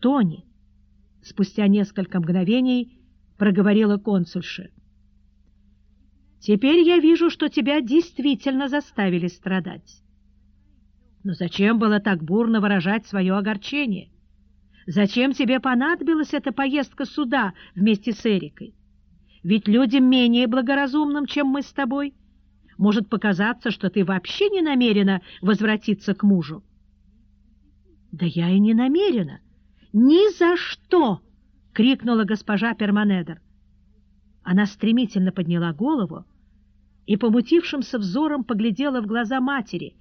Тони, спустя несколько мгновений проговорила консульша. Теперь я вижу, что тебя действительно заставили страдать. Но зачем было так бурно выражать свое огорчение? Зачем тебе понадобилась эта поездка сюда вместе с Эрикой? Ведь людям менее благоразумным, чем мы с тобой, может показаться, что ты вообще не намерена возвратиться к мужу. Да я и не намерена. Ни за что! — крикнула госпожа Перманедер. Она стремительно подняла голову и помутившимся взором поглядела в глаза матери,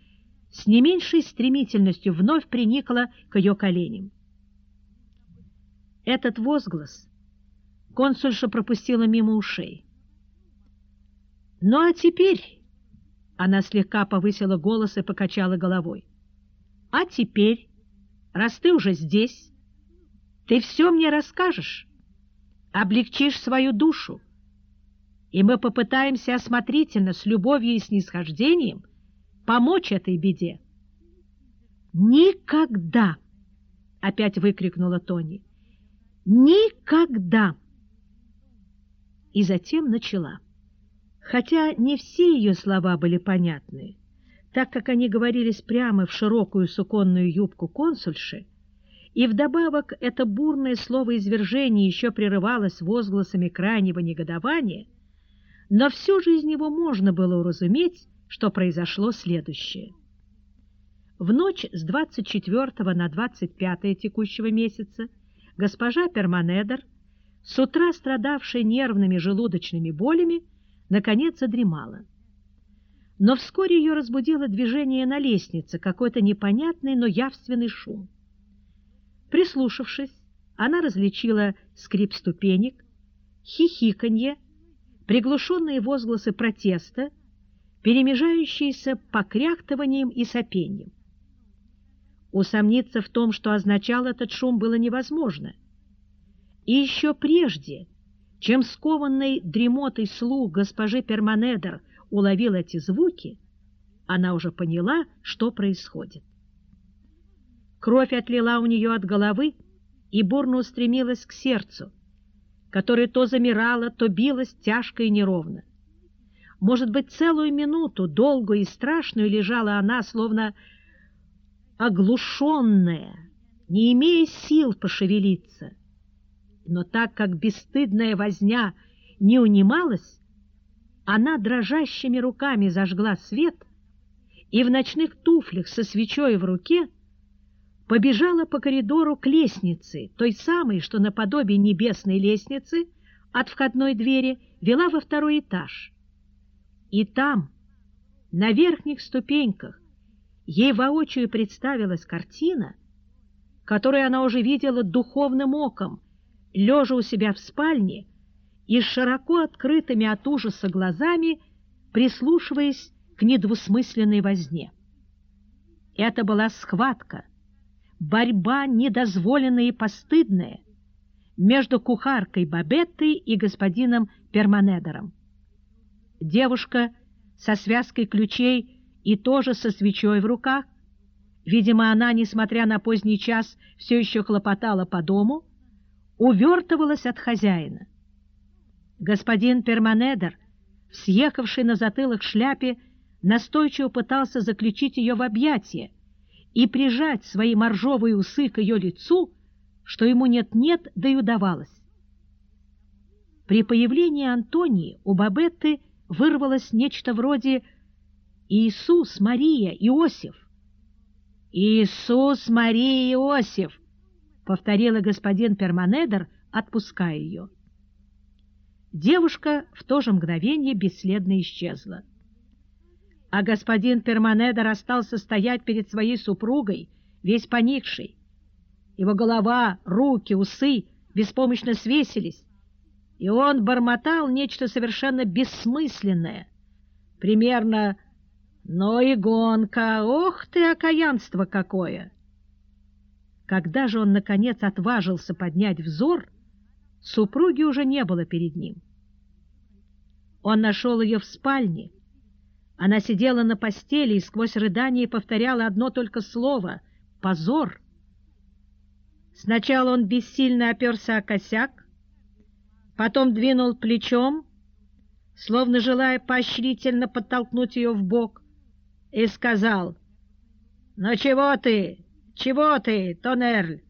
с не меньшей стремительностью вновь приникла к ее коленям. Этот возглас консульша пропустила мимо ушей. «Ну а теперь...» — она слегка повысила голос и покачала головой. «А теперь, раз ты уже здесь, ты все мне расскажешь, облегчишь свою душу, и мы попытаемся осмотрительно, с любовью и снисхождением помочь этой беде». «Никогда!» — опять выкрикнула Тони. Никогда! И затем начала. Хотя не все ее слова были понятны, так как они говорились прямо в широкую суконную юбку консульши, и вдобавок это бурное слово извержения еще прерывалось возгласами крайнего негодования, но все же из него можно было уразуметь, что произошло следующее. В ночь с 24 на 25 текущего месяца госпожа Перманедер, с утра страдавшая нервными желудочными болями, наконец задремала. Но вскоре ее разбудило движение на лестнице, какой-то непонятный, но явственный шум. Прислушавшись, она различила скрип ступенек, хихиканье, приглушенные возгласы протеста, перемежающиеся покряхтыванием и сопением. Усомниться в том, что означал этот шум, было невозможно. И еще прежде, чем скованный дремотой слух госпожи Перманедер уловил эти звуки, она уже поняла, что происходит. Кровь отлила у нее от головы и бурно устремилась к сердцу, которое то замирало, то билось тяжко и неровно. Может быть, целую минуту, долгую и страшную, лежала она, словно оглушенная, не имея сил пошевелиться. Но так как бесстыдная возня не унималась, она дрожащими руками зажгла свет и в ночных туфлях со свечой в руке побежала по коридору к лестнице, той самой, что наподобие небесной лестницы от входной двери вела во второй этаж. И там, на верхних ступеньках, ей воочию представилась картина, которую она уже видела духовным оком, лежа у себя в спальне и с широко открытыми от ужаса глазами, прислушиваясь к недвусмысленной возне. Это была схватка, борьба недозволенная и постыдная между кухаркой Бабеттой и господином Перманедером. Девушка со связкой ключей и тоже со свечой в руках. Видимо, она, несмотря на поздний час, все еще хлопотала по дому, увертывалась от хозяина. Господин Перманедер, съехавший на затылок шляпе, настойчиво пытался заключить ее в объятия и прижать свои моржовые усы к ее лицу, что ему нет-нет, да и удавалось. При появлении Антонии у Бабетты вырвалось нечто вроде Иисус, Мария, Иосиф. Иисус, Мария, Иосиф, повторила господин Перманедер, отпуская ее. Девушка в то же мгновение бесследно исчезла. А господин Перманедер остался стоять перед своей супругой, весь поникший. Его голова, руки, усы беспомощно свесились, и он бормотал нечто совершенно бессмысленное, примерно но и гонка! Ох ты, окаянство какое! Когда же он, наконец, отважился поднять взор, супруги уже не было перед ним. Он нашел ее в спальне. Она сидела на постели и сквозь рыдание повторяла одно только слово — «позор». Сначала он бессильно оперся о косяк, потом двинул плечом, словно желая поощрительно подтолкнуть ее в бок, и сказал, «Ну чего ты, чего ты, Тонерль?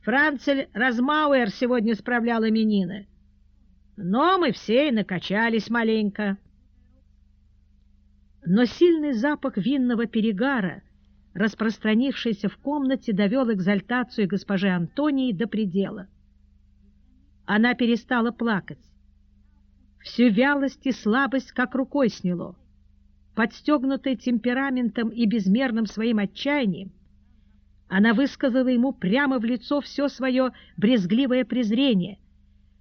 Францель Размауэр сегодня справлял именины, но мы все и накачались маленько». Но сильный запах винного перегара, распространившийся в комнате, довел экзальтацию госпожи Антонии до предела. Она перестала плакать. Всю вялость и слабость как рукой сняло. Подстегнутая темпераментом и безмерным своим отчаянием, она высказала ему прямо в лицо все свое брезгливое презрение,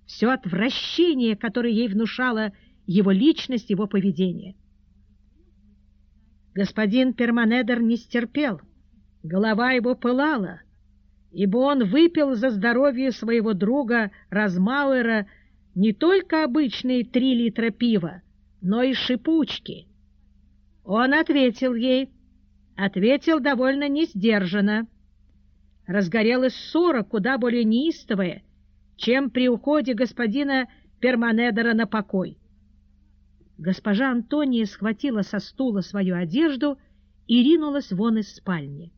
все отвращение, которое ей внушало его личность, его поведение. Господин Перманедер не стерпел, голова его пылала, ибо он выпил за здоровье своего друга Размауэра не только обычные три литра пива, но и шипучки. Он ответил ей, ответил довольно несдержанно. Разгорелась ссора куда более неистовая, чем при уходе господина Перманедера на покой. Госпожа Антония схватила со стула свою одежду и ринулась вон из спальни.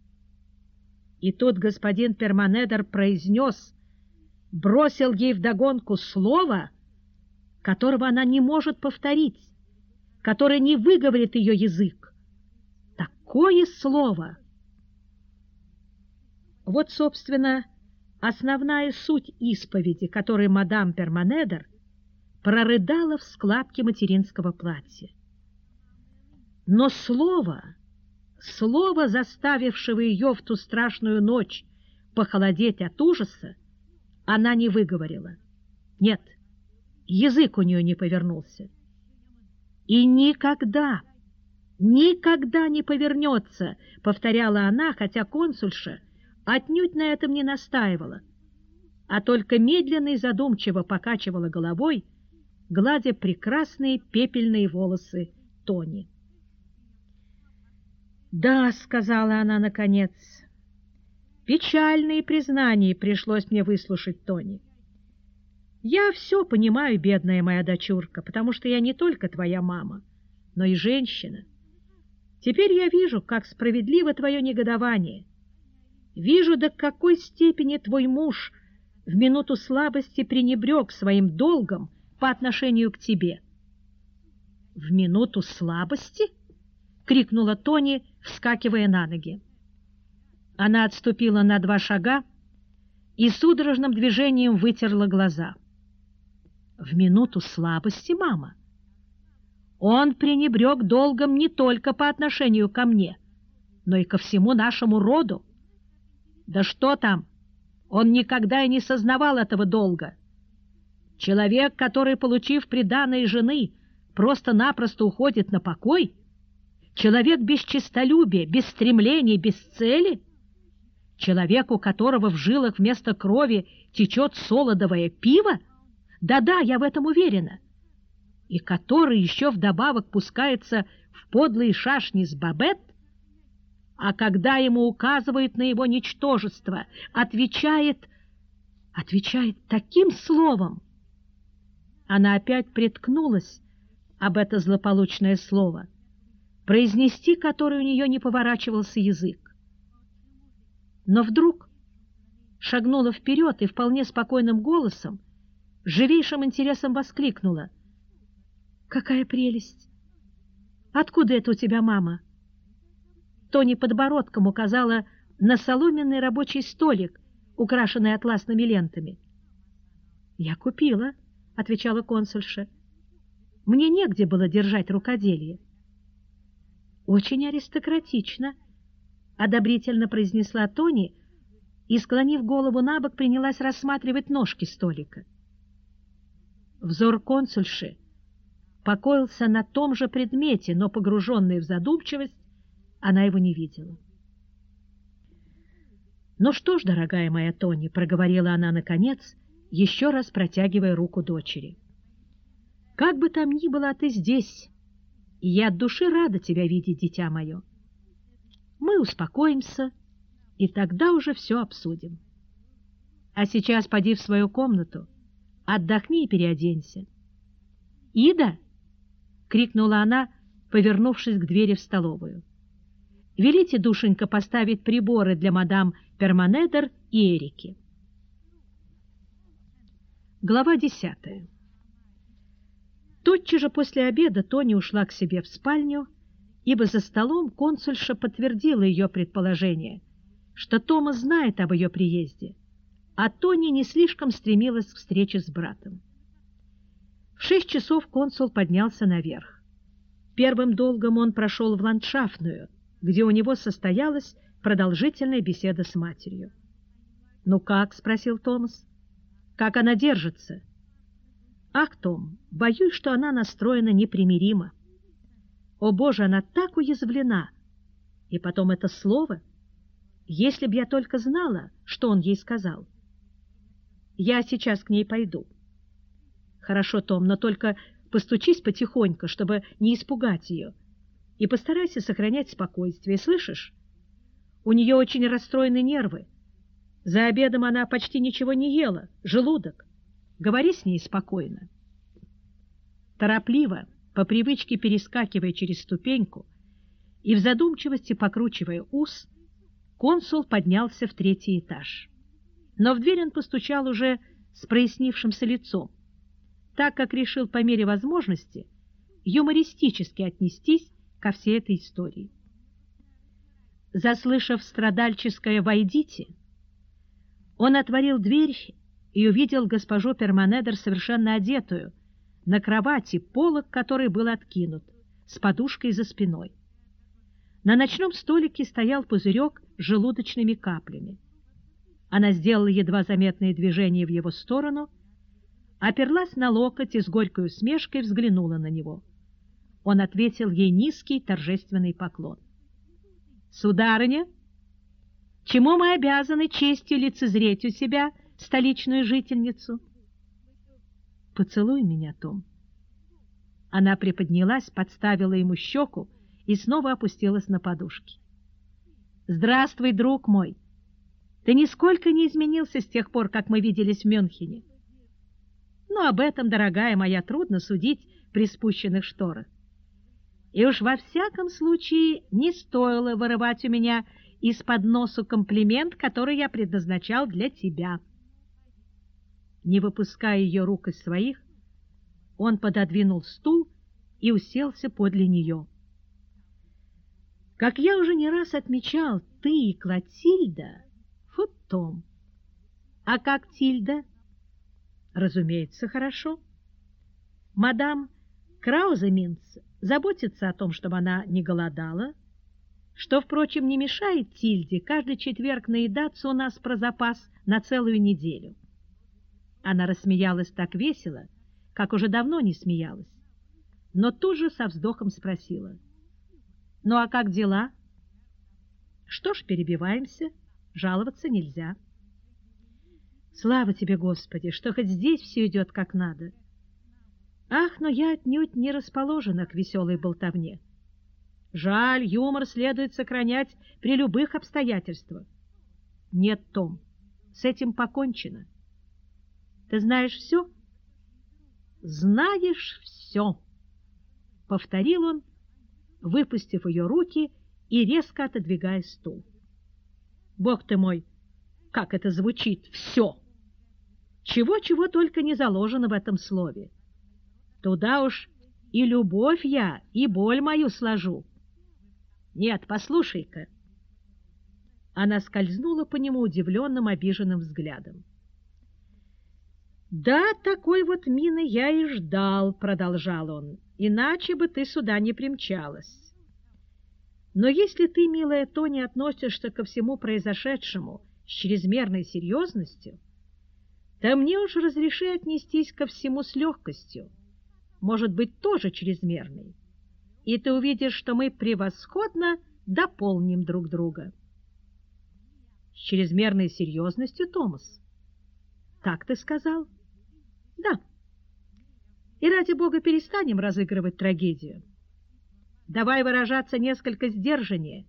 И тут господин Перманедер произнес, бросил ей вдогонку слово, которого она не может повторить, которое не выговорит ее язык. Такое слово! Вот, собственно, основная суть исповеди, которую мадам Перманедер прорыдала в складке материнского платья. Но слово, слово, заставившего ее в ту страшную ночь похолодеть от ужаса, она не выговорила. Нет, язык у нее не повернулся. И никогда, никогда не повернется, повторяла она, хотя консульша отнюдь на этом не настаивала, а только медленно и задумчиво покачивала головой, гладя прекрасные пепельные волосы Тони. «Да», — сказала она наконец, — «печальные признания пришлось мне выслушать Тони. Я все понимаю, бедная моя дочурка, потому что я не только твоя мама, но и женщина. Теперь я вижу, как справедливо твое негодование. Вижу, до какой степени твой муж в минуту слабости пренебрег своим долгом по отношению к тебе. «В минуту слабости?» — крикнула Тони, вскакивая на ноги. Она отступила на два шага и судорожным движением вытерла глаза. «В минуту слабости, мама?» Он пренебрег долгом не только по отношению ко мне, но и ко всему нашему роду. Да что там, он никогда и не сознавал этого долга. Человек, который, получив приданной жены, просто-напросто уходит на покой, человек без честолюбия, без стремлений, без цели, человек, у которого в жилах вместо крови течет солодовое пиво, да-да, я в этом уверена, и который еще вдобавок пускается в подлые шашни с Бабет, а когда ему указывают на его ничтожество, отвечает, отвечает таким словом, она опять приткнулась об это злополучное слово, произнести которое у нее не поворачивался язык. Но вдруг шагнула вперед и вполне спокойным голосом, живейшим интересом воскликнула. «Какая прелесть! Откуда это у тебя, мама?» Тони подбородком указала на соломенный рабочий столик, украшенный атласными лентами. «Я купила», отвечала консульша. Мне негде было держать рукоделие. Очень аристократично, одобрительно произнесла Тони и, склонив голову на бок, принялась рассматривать ножки столика. Взор консульши покоился на том же предмете, но погруженный в задумчивость, она его не видела. «Ну что ж, дорогая моя Тони», — проговорила она наконец, — еще раз протягивая руку дочери. «Как бы там ни было, ты здесь, и я от души рада тебя видеть, дитя мое. Мы успокоимся, и тогда уже все обсудим». А сейчас поди в свою комнату, отдохни и переоденься. «Ида!» — крикнула она, повернувшись к двери в столовую. «Велите, душенька, поставить приборы для мадам Перманедер и Эрики». Глава десятая. Тотчас же после обеда Тони ушла к себе в спальню, ибо за столом консульша подтвердила ее предположение, что Тома знает об ее приезде, а Тони не слишком стремилась к встрече с братом. В шесть часов консул поднялся наверх. Первым долгом он прошел в ландшафтную, где у него состоялась продолжительная беседа с матерью. «Ну как?» — спросил Томас. «Как она держится?» «Ах, Том, боюсь, что она настроена непримиримо. О, Боже, она так уязвлена! И потом это слово. Если б я только знала, что он ей сказал. Я сейчас к ней пойду». «Хорошо, Том, но только постучись потихоньку, чтобы не испугать ее, и постарайся сохранять спокойствие, слышишь? У нее очень расстроены нервы. За обедом она почти ничего не ела, желудок. Говори с ней спокойно. Торопливо, по привычке перескакивая через ступеньку и в задумчивости покручивая ус, консул поднялся в третий этаж. Но в дверь он постучал уже с прояснившимся лицом, так как решил по мере возможности юмористически отнестись ко всей этой истории. Заслышав страдальческое «Войдите!», он отворил дверь и увидел госпожу Перманедер совершенно одетую, на кровати, полок которой был откинут, с подушкой за спиной. На ночном столике стоял пузырек с желудочными каплями. Она сделала едва заметные движения в его сторону, оперлась на локоть и с горькой усмешкой взглянула на него. Он ответил ей низкий торжественный поклон. «Сударыня, чему мы обязаны честью лицезреть у себя столичную жительницу?» «Поцелуй меня, Том». Она приподнялась, подставила ему щеку и снова опустилась на подушки. «Здравствуй, друг мой! Ты нисколько не изменился с тех пор, как мы виделись в Мюнхене. Но об этом, дорогая моя, трудно судить при спущенных шторах. И уж во всяком случае не стоило вырывать у меня из-под носу комплимент, который я предназначал для тебя. Не выпуская ее рук из своих, он пододвинул стул и уселся подле нее. Как я уже не раз отмечал, ты и Клотильда — вот Том. А как Тильда? Разумеется, хорошо. Мадам Крауземинц заботится о том, чтобы она не голодала, что, впрочем, не мешает Тильде каждый четверг наедаться у нас про запас на целую неделю. Она рассмеялась так весело, как уже давно не смеялась, но тут же со вздохом спросила. «Ну а как дела?» «Что ж, перебиваемся, жаловаться нельзя». «Слава тебе, Господи, что хоть здесь все идет как надо!» Ах, но я отнюдь не расположена к веселой болтовне. Жаль, юмор следует сохранять при любых обстоятельствах. Нет, Том, с этим покончено. Ты знаешь все? Знаешь все, — повторил он, выпустив ее руки и резко отодвигая стул. Бог ты мой, как это звучит, все! Чего-чего только не заложено в этом слове. Туда уж и любовь я, и боль мою сложу. Нет, послушай-ка. Она скользнула по нему удивленным, обиженным взглядом. «Да, такой вот мины я и ждал», — продолжал он, — «иначе бы ты сюда не примчалась. Но если ты, милая Тони, относишься ко всему произошедшему с чрезмерной серьезностью, то мне уж разреши отнестись ко всему с легкостью может быть тоже чрезмерной, и ты увидишь, что мы превосходно дополним друг друга. С чрезмерной серьезностью, Томас. Так ты сказал? Да. И ради бога перестанем разыгрывать трагедию. Давай выражаться несколько сдержаннее.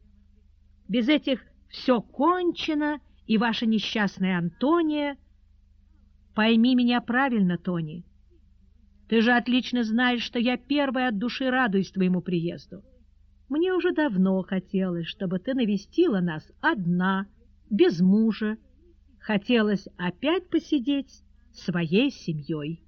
Без этих «все кончено» и ваша несчастная Антония, Пойми меня правильно, Тони. Ты же отлично знаешь, что я первая от души радуюсь твоему приезду. Мне уже давно хотелось, чтобы ты навестила нас одна, без мужа. Хотелось опять посидеть своей семьей.